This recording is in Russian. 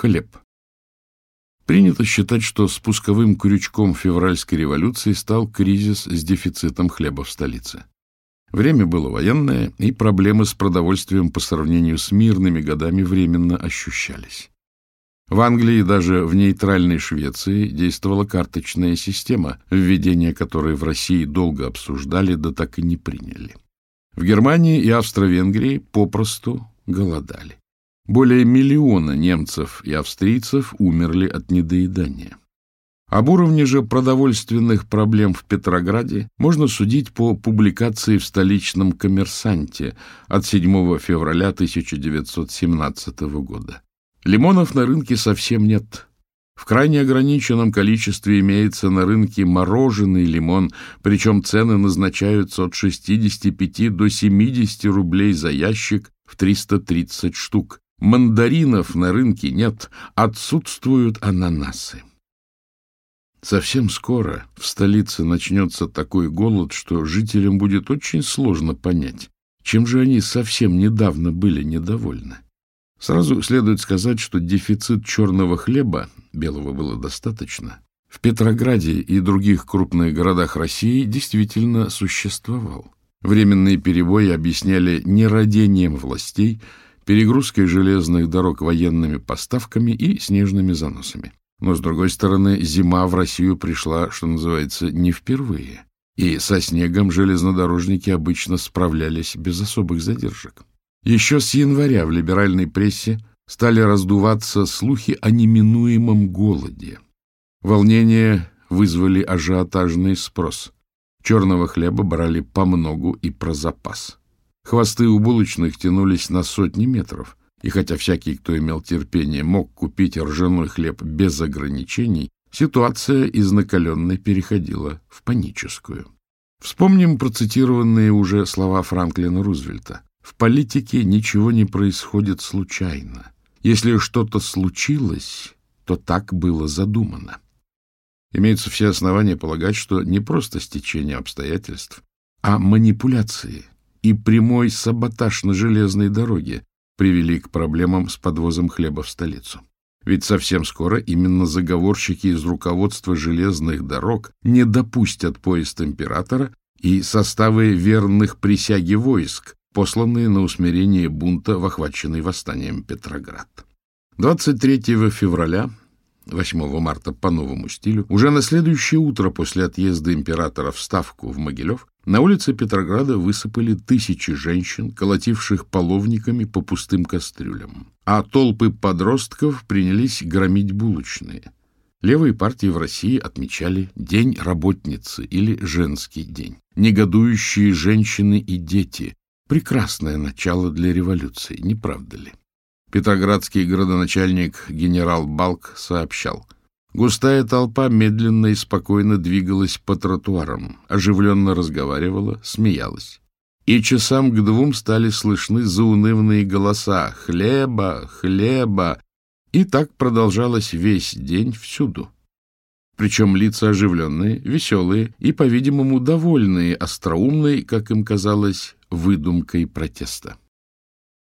хлеб. Принято считать, что спусковым крючком февральской революции стал кризис с дефицитом хлеба в столице. Время было военное, и проблемы с продовольствием по сравнению с мирными годами временно ощущались. В Англии даже в нейтральной Швеции действовала карточная система, введение которой в России долго обсуждали, да так и не приняли. В Германии и Австро-Венгрии попросту голодали. Более миллиона немцев и австрийцев умерли от недоедания. Об уровне же продовольственных проблем в Петрограде можно судить по публикации в столичном «Коммерсанте» от 7 февраля 1917 года. Лимонов на рынке совсем нет. В крайне ограниченном количестве имеется на рынке мороженый лимон, причем цены назначаются от 65 до 70 рублей за ящик в 330 штук мандаринов на рынке нет, отсутствуют ананасы. Совсем скоро в столице начнется такой голод, что жителям будет очень сложно понять, чем же они совсем недавно были недовольны. Сразу следует сказать, что дефицит черного хлеба, белого было достаточно, в Петрограде и других крупных городах России действительно существовал. Временные перебои объясняли нерадением властей – перегрузкой железных дорог военными поставками и снежными заносами. Но, с другой стороны, зима в Россию пришла, что называется, не впервые, и со снегом железнодорожники обычно справлялись без особых задержек. Еще с января в либеральной прессе стали раздуваться слухи о неминуемом голоде. Волнения вызвали ажиотажный спрос. Черного хлеба брали по многу и про запас. Хвосты у булочных тянулись на сотни метров, и хотя всякий, кто имел терпение, мог купить ржаной хлеб без ограничений, ситуация из накаленной переходила в паническую. Вспомним процитированные уже слова Франклина Рузвельта. «В политике ничего не происходит случайно. Если что-то случилось, то так было задумано». Имеются все основания полагать, что не просто стечение обстоятельств, а манипуляции и прямой саботаж на железной дороге привели к проблемам с подвозом хлеба в столицу. Ведь совсем скоро именно заговорщики из руководства железных дорог не допустят поезд императора и составы верных присяги войск, посланные на усмирение бунта в охваченный восстанием Петроград. 23 февраля восьмого марта по новому стилю, уже на следующее утро после отъезда императора в Ставку в Могилев, на улице Петрограда высыпали тысячи женщин, колотивших половниками по пустым кастрюлям. А толпы подростков принялись громить булочные. Левые партии в России отмечали День работницы или Женский день. Негодующие женщины и дети – прекрасное начало для революции, не правда ли? Петроградский градоначальник генерал Балк сообщал. Густая толпа медленно и спокойно двигалась по тротуарам, оживленно разговаривала, смеялась. И часам к двум стали слышны заунывные голоса «Хлеба! Хлеба!» И так продолжалось весь день всюду. Причем лица оживленные, веселые и, по-видимому, довольные, остроумные, как им казалось, выдумкой протеста.